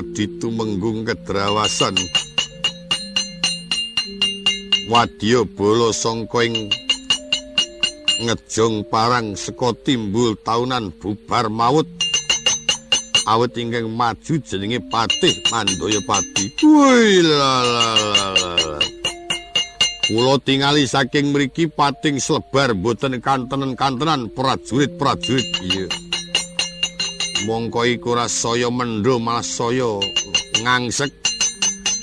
aku aditu menggung kedrawasan. Wadya bala sangka ing ngejong parang saka timbul taunan bubar maut awet ingkang maju jenenge Patih Mandayapati Woi la la la Kula tingali saking mriki pating slebar boten kantenen-kantenan prajurit-prajurit. Iya mongko iku rasaya mendho malah saya ngangsek.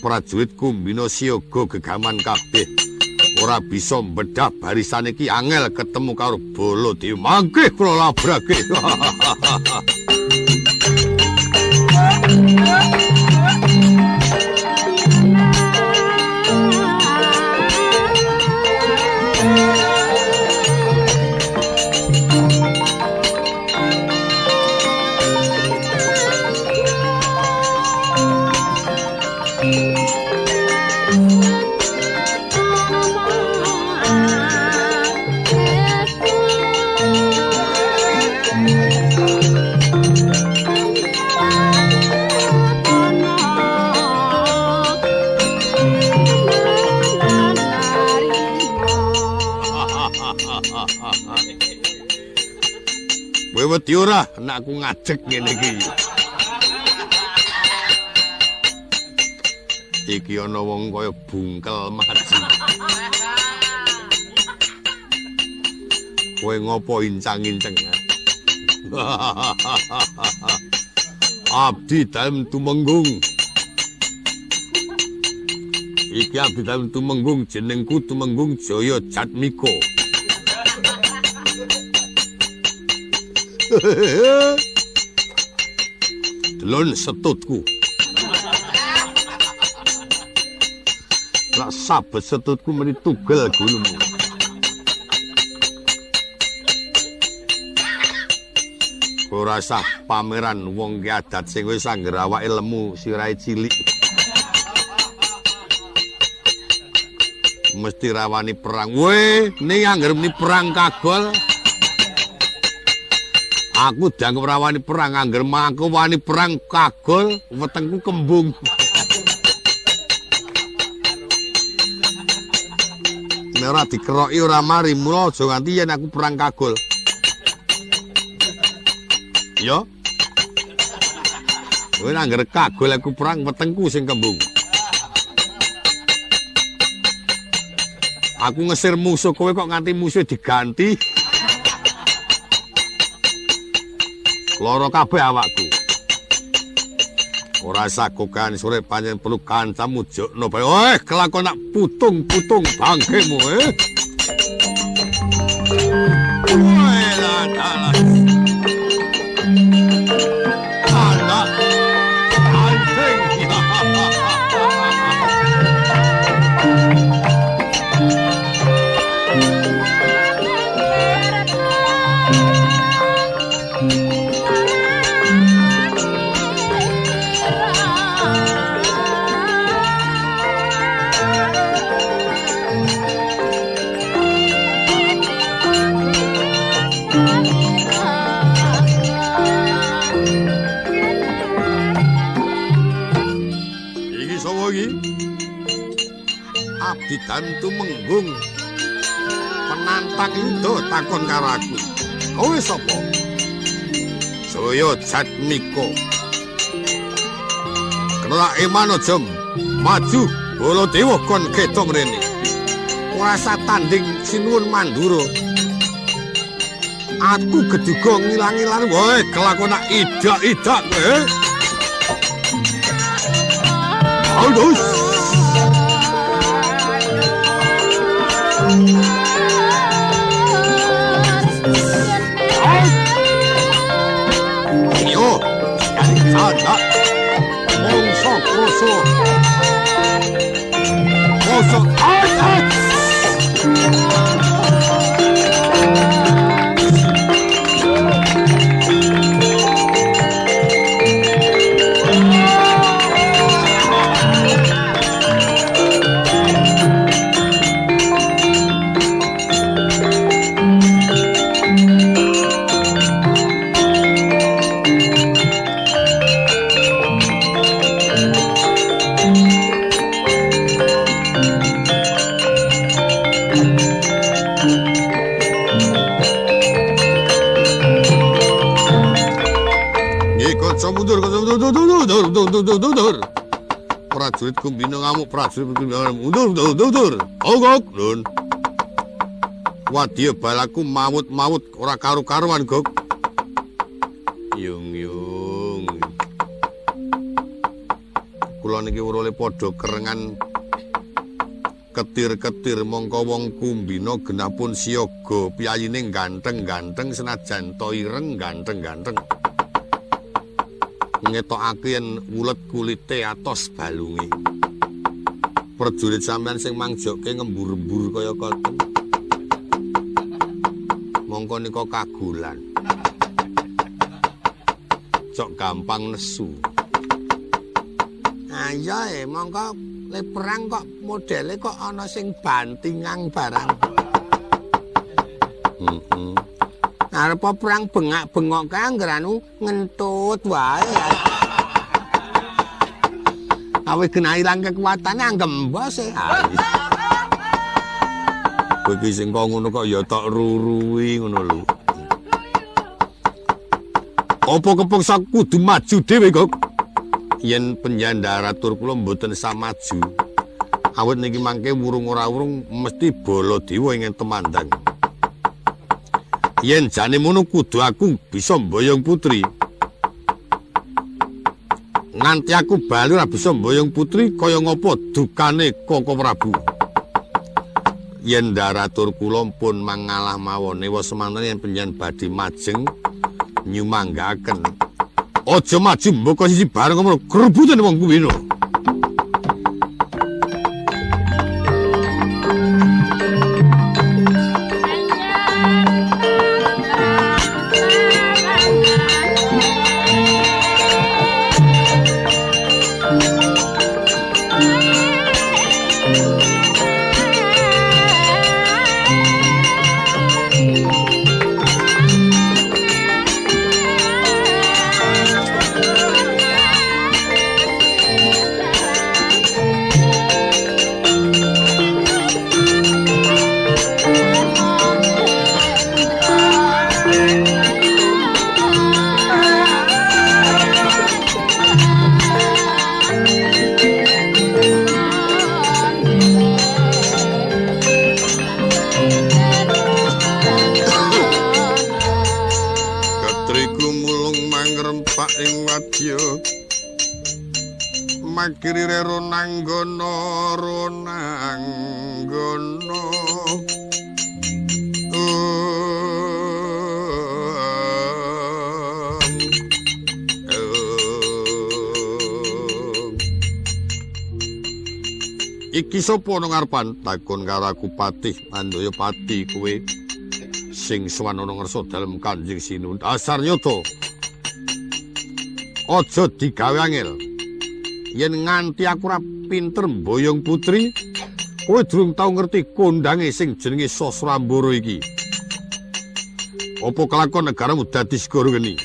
Prajurit kumbina siaga gegaman kabeh. Ora bisa mbedah barisan iki angel ketemu karo bolo dewi mangke kula labrake Kowe wedi ora anakku ngajek ngene iki. Iki ana wong kaya bungkel maju. Kowe ngopo incang-inceng? Abdi dalem tumenggung. Iki abdi dalem tumenggung jenengku tumenggung Jaya Jatmiko. Delon setutku. Lah sabet setutku meni tugel gulumu. Ora sah pameran wong ki adat sing wis angger awake lemu sirahe cilik. Mesti rawani perang. Weh, ning angger meni perang kagol. Aku dianggap rawani perang angger mangko wani perang kagol wetengku kembung. Ora dikeroki ora mari mula aja nganti yen aku perang kagol. Ya. Kowe angger kagol aku perang wetengku sing kembung. Aku ngesir musuh kowe kok nganti musuh diganti. Loro kabeh awakku. Ora sakokan sore panjen perlu kancamu jokno bae. Eh, kelakon nak putung-putung bangkemu eh. Wah, lah, Abdi dantu menggung. Penantang yuda takon karo aku. Kowe sapa? Saya Jatmiko. Kena iman aja maju Baladewa kon keto mrene. Ora tanding sinuwun Mandura. Aku geduga ngilang-ilang wae kelakon idak-idak kowe. Aldous. 放送。Mundur mundur. Prajurit kumbina ngamuk prajurit kumbina mundur mundur mundur. Ogok lun. Wadya balaku mawut-mawut ora karu-karuan gok. Yung yung. Kula niki urule padha kerengan ketir-ketir mongko wong kumbina genapun siyaga piyayine ganteng-ganteng senajan to ireng ganteng-ganteng. Ngetokake yen ulet kulite atos balunge. Prajurit sampean sing mangjoke ngembur-embur kaya koten. Mongko nika kagulan. Cok gampang nesu. Ayo e, mongko le perang kok modele kok ana sing bantingang barang. Heeh. Arep perang bengak-bengok kae anggeranu ngentut wae. Awe kena ilang kekuatane anggembos e. Kowe iki sing kok ngono kok ya tok ruruwi ngono lho. Apa kepeksa kudu maju dhewe kok? Yen penjandara tur kula mboten samaju. Awit niki mangke wurung ora wurung mesti bala dewa ing temandang. Yen jane mono kudu aku bisa mboyong putri. Nganti aku bali ora bisa mboyong putri kaya ngapa dukane Koko Prabu. Yen daratur kula pun mangalah mawon ewa semanten yen penjen badhe majeng nyumanggaken. Aja maju mboko siji bareng grebutan wong kuwi no. Sapa nang ngarepan? Takon karo aku Patih. Mandaya Pati kowe sing sowan ana ngersa dalem Kanjeng Sinun. Dasar nyoto aja digawe angel. Yen nganti aku ora pinter mboyong putri kowe durung tau ngerti kondange sing jenenge Sosrambara iki. Apa kelakon negaramu dadi segara geni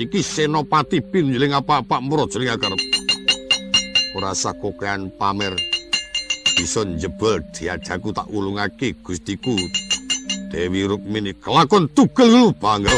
iki senopati pinjeling apa-apa mura jenenge karep ora sakokean pamer bisa njebol diajaku tak ulungake Gustiku Dewi Rukmini kelakon tugel lu bangga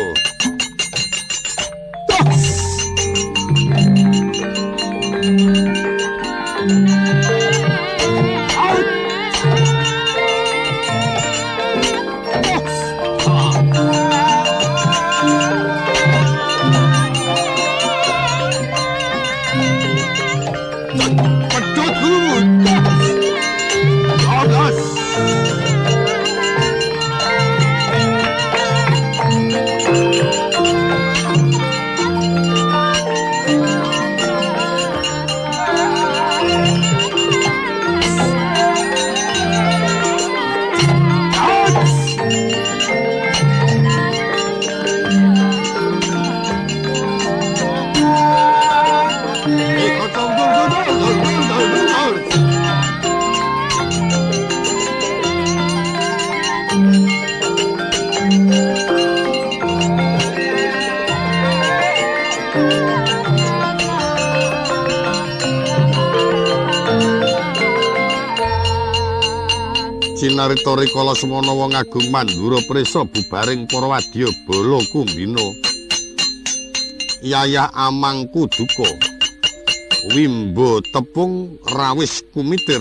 Sinarita rikala semana wong agung mandura prisa bubaring para wadya bala kumbina. Yayah amangku duka. Wimbo tepung rawis kumitir.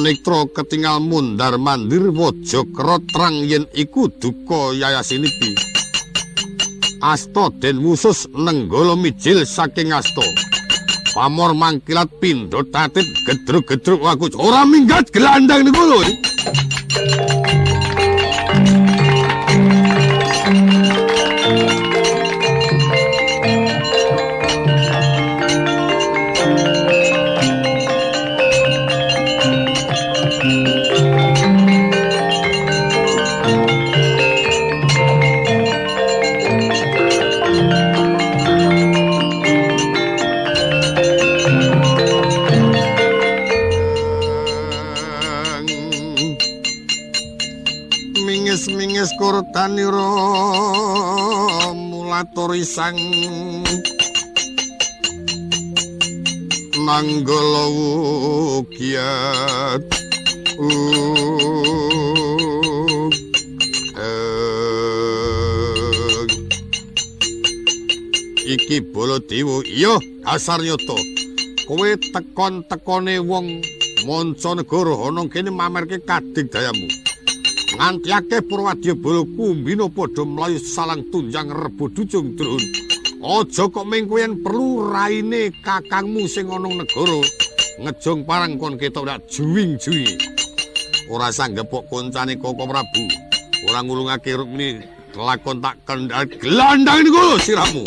Nektra ketingal mundar mandir waja krotrang yen iku duka yayah sinipi. Asta den wusus nenggala mijil saking asta. Pamor mangkilat pindho tatit gedruk-gedruk aku. Ora minggat gelandang niku lho mulatori sang nanggala ukiat iki bolo diwu iya dasar nyoto kowe tekon-tekone wong manca negara ana kene mamerke kadig dayamu nganti akeh Purwadya Bala kumbina padha mlayu salang tunjang rebo dujung drun. Aja kok mengkoyen perlu raine kakangmu sing ana negara ngejong parang kon ketok dak juwing-juwi. Ora sanggepok koncane Koko Prabu. Ora ngulungake rukmi lakon tak kendal gelandang niku siramu.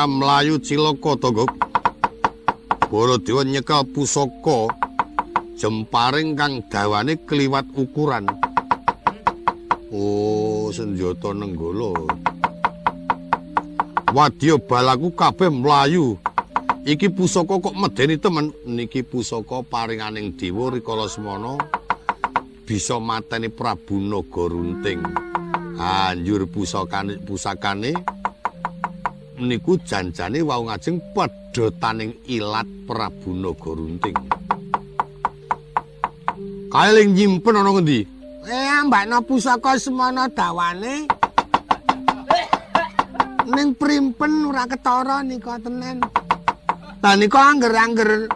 Ora mlayu cilaka to, Gop. Baladewa nyekel pusaka jemparing kang dawane kliwat ukuran. Oh, senjata nenggala. Wadya balaku kabeh mlayu. Iki pusaka kok medeni temen. Niki pusaka paringaning dewa rikala semana bisa mateni Prabu Nagarunting. Anjur pusakane pusakane niku janjane wau ngajeng padha taning ilat Prabu Nagarunting. Kaeling nyimpen ana ngendi? Eh, mbakna pusaka semana dawane. Ning primpen ora ketara nika tenan. Lah nika angger-angger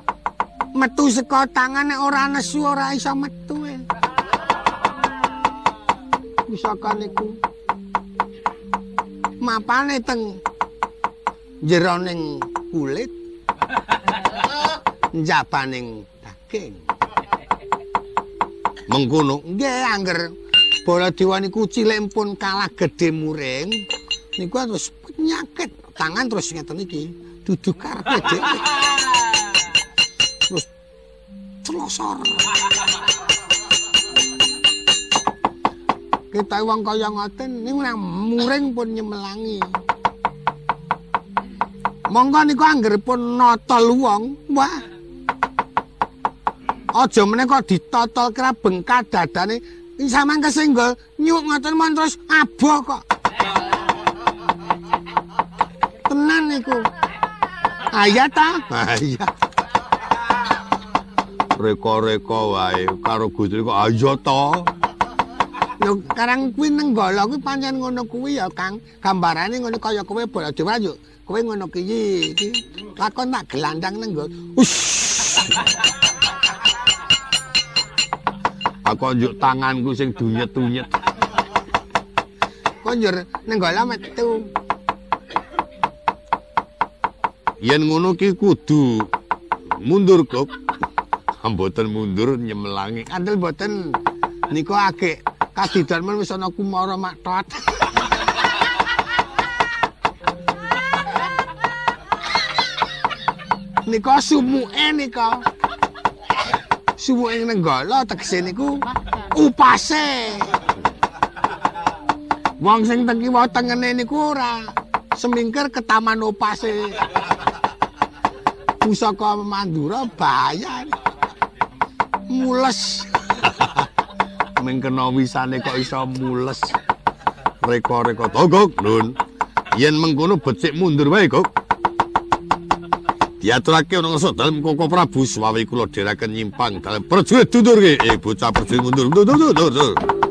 metu saka tangan nek ora nesu ora iso metu. Eh. Pusaka niku. mapane teng jeroning kulit. Njabaning daging. Mengkono nggih angger. Baladewa niku cilik pun kalah gedhe muring. Niku terus penyakit. Tangan terus ngeten iki. Duduk karepe dhewe terus celosor. Kita wong kaya ngoten niku muring pun nyemelangi monggo niku angger pun notol wong. Wah. Aja meneh kok ditotol kira bengkak dadane sampean kesenggol nyuk ngoten mon terus aboh kok. Tenan niku. Ayat ta? Ayat. Reka-reka wae karo Gusti kok ayo to lho karang kuwi nenggala kuwi pancen ngono kuwi ya Kang. Gambarane ngono kaya kowe bola dewa yo kowe ngono ki iki lakon tak gelandang nenggol aku njuk tanganku sing dunyet-dunyet. Konjur nenggala metu yen ngono ki kudu mundur kok mboten mundur nyemelangi. Kandel boten niku agek kadidan men wis ana kumara nika sumuke nika. Sumuke nenggala tegese niku upase. Wong sing teng kiwa tengene niku ora semingkir ke taman upase. Pusaka Mandura bahaya. Mules. ming kena wisane kok iso mules. Reka-reka togok, Nun. Yen mengkono becik mundur wae, Kok. Diaturake ana ngeso dalem Koko Prabu swawi kula dherekaken nyimpang dalem prajurit dundur ki. Eh bocah prajurit mundur. Mundur, mundur, mundur.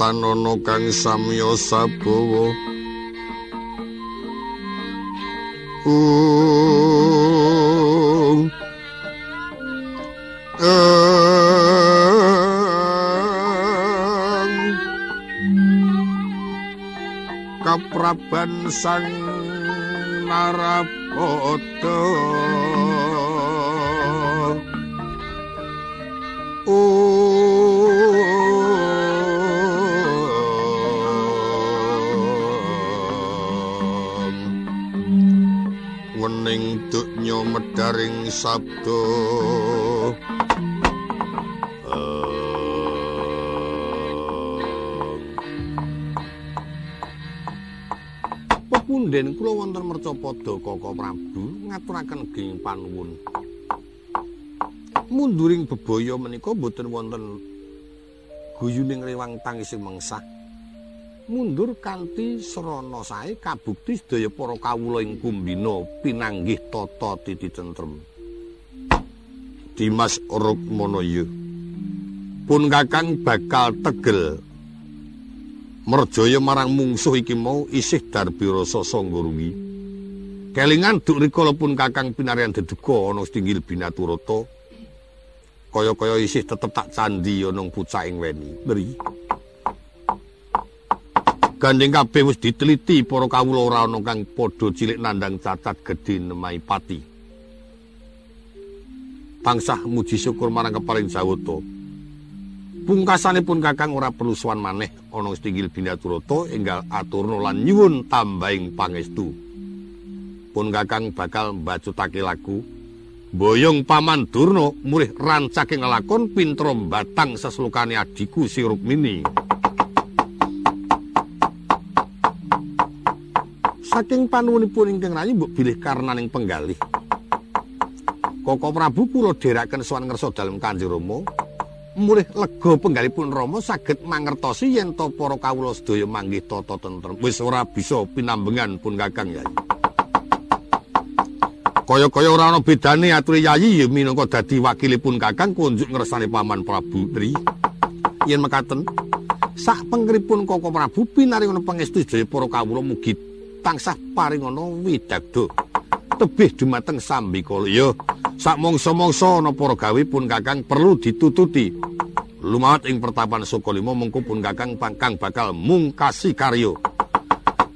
Tanono kang samya sabawa kapraban sang narapata medaring sabdo Pepunden kula wonten mercapada Koko Prabu ngaturaken geng panuwun. Munduring bebaya menika boten wonten guyuning rewang tangising mengsah. Mundur kanthi srana sae kabukti sedaya para kawula ing kumbina pinanggih tata titi tentrem. Dimas Rukmanaya pun kakang bakal tegel merjaya marang mungsuh iki mau isih darbi rasa sangga rugi. Kelingan duk rikala pun Kakang pinarian deduga ana stinggil binaturata. Kaya-kaya isih tetep tak candi ana pucaking weni. Mri. Gandeng kabeh wis diteliti para kawula ora ana kang padha cilik nandang cacat gedhe nemai pati. Tangsah muji syukur marang keparing Jawata. Pungkasanipun Kakang ora perlu suwan maneh ana stinggil binaturata enggal aturna lan nyuwun tambahing pangestu. Pun Kakang bakal mbacutake lagu Boyong Paman Durna murih rancaking lakon pintra batang seslukane adiku si Rukmini. Saking panuwunipun ingkang rayi mbok bilih karnaning penggalih. Koko Prabu kula dherekaken sowan ngersa dalem Kanjeng Rama. Mulih lega penggalipun Rama saged mangertosi yen to para kawula sedaya manggih tata tentrem. Wis ora bisa pinambengan pun Kakang Yayi. Kaya-kaya ora ana bedane aturi Yayi ya minangka dadi wakilipun Kakang kunjuk ngersane Paman Prabu Tri. Yen mekaten, sak pengkeripun Koko Prabu pinaringono pangestu sedaya para kawula mugi tansah paringana widagdo tebih dumateng sambikala ya sak mangsa-mangsa ana para gawe pun kakang perlu ditututi. Lumawat ing pertapan Sukalima mengko pun kakang pangkang bakal mungkasi karya.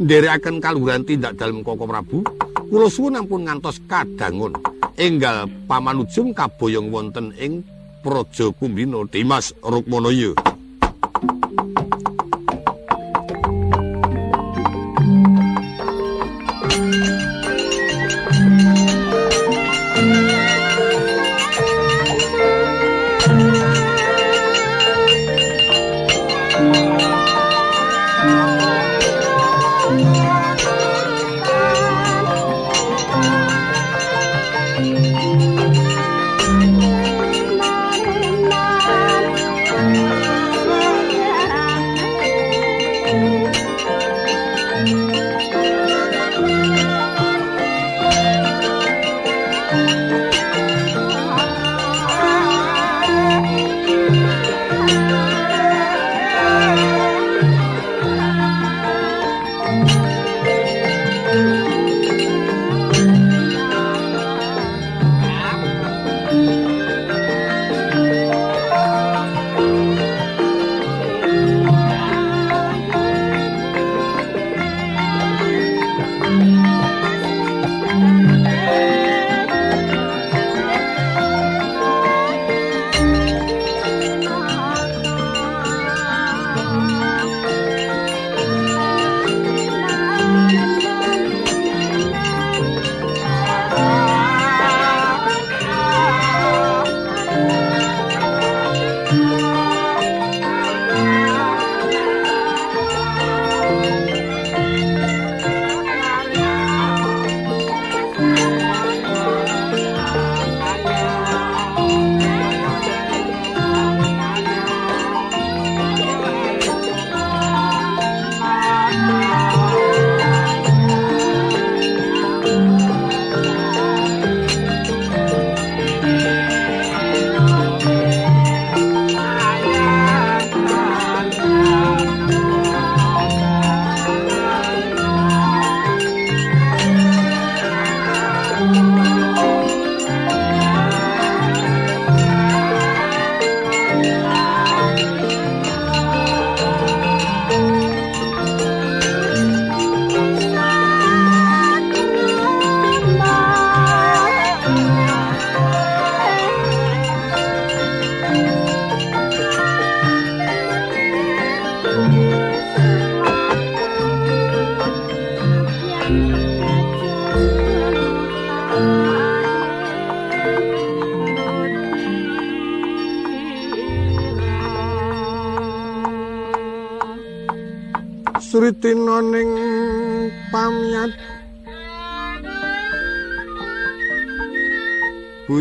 Nderekaken kaluhuran tindak dalem Koko Prabu kula suwun ampun ngantos kadangun enggal pamanujung kaboyong wonten ing Praja Kumbina Dimas Rukmanaya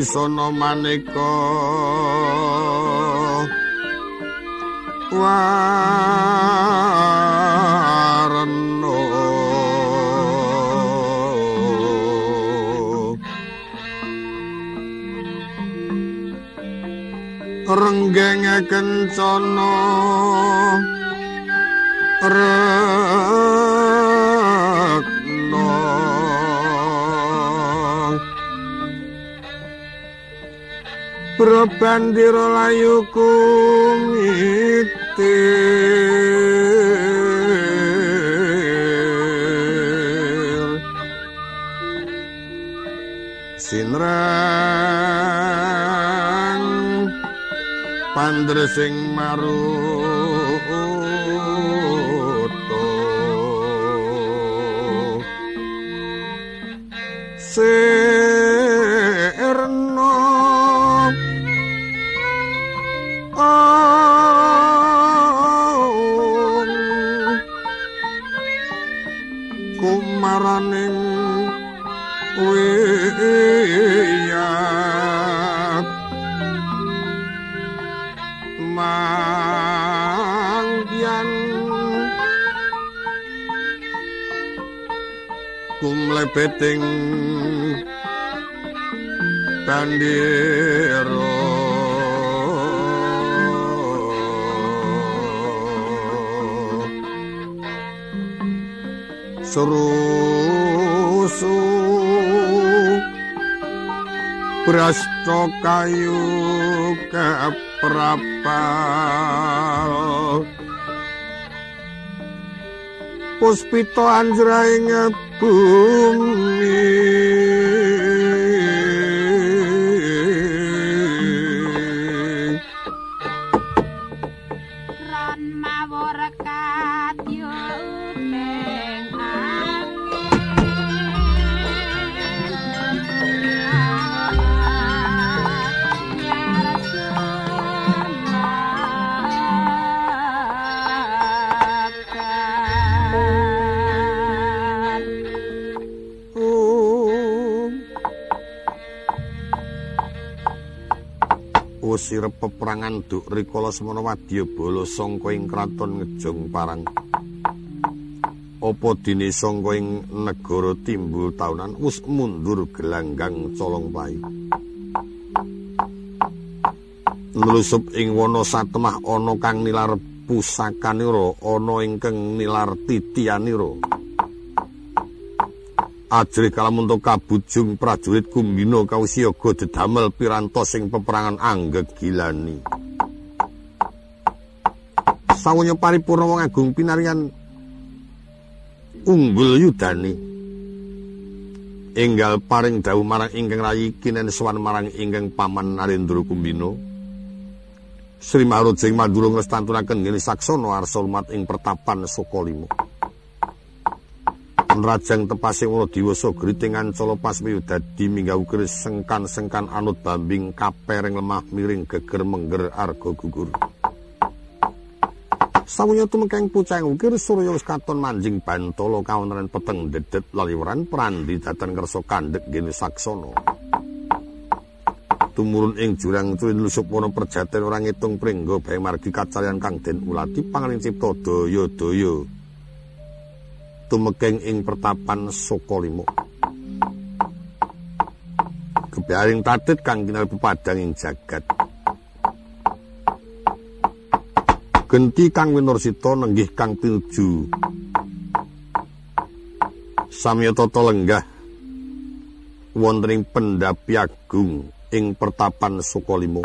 Busana maneka warna. Renggeng kencana Probandira layu kumitir. Sinrang pandresing maruto Sirna kumlebeting bandero Surusu Prasto kayu Puspito anjraing bumi Usir peperangan duk rikala semana wadya bala sangka ing kraton ngejong parang. Apa dene sangka ing negara timbul taunan wis mundur gelanggang colong pai. Nlusup ing wana satemah ana kang nilar pusakanira, ana ingkang nilar titianira. Ajri kalamunta kabujung prajurit kumbina kausiyaga dedamel pirantos ing peperangan anggegilani. Sawanya paripurna wong agung pinaringan unggul yudani. Enggal paring dawuh marang ingkang rayi kinen sowan marang ingkang paman Narendra Kumbina. Sri Maharojeng Mandura ngrestantunaken ngene saksana arsa lumat ing pertapan Sokalima. Rajang tepasing wana diwasa griting ancala pasmiyu dadi minggah ukir sengkan-sengkan anut bambing kapereng lemah miring geger mengger arga gugur. Sawunya tumekeng pucang ukir surya wis katon manjing bantala kawontenan peteng dedet laliweran prandi datan kersa kandhek gene saksana. Tumurun ing jurang cuwin lusup wana perjaten ora ngitung pringgo bae margi kacarian kang den ulati pangaling cipta daya-daya. Tumekeng ing pertapan Sokolimo. Kebiaring tatit kang kinal pepadang ing jagat. Genti kang winursita nenggih kang pinuju. Samya tata lenggah wonten ing pendapi agung ing pertapan Sokolimo.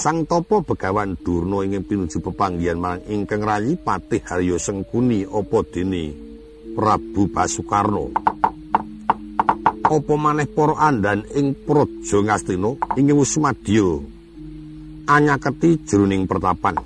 Sang Topo Begawan Durna ingin pinuju pepanggihan marang ingkang rayi Patih Haryo Sengkuni apa dene Prabu Basukarno. Apa maneh para andan ing Praja Ngastina ingin wis madya anyaketi jroning pertapan.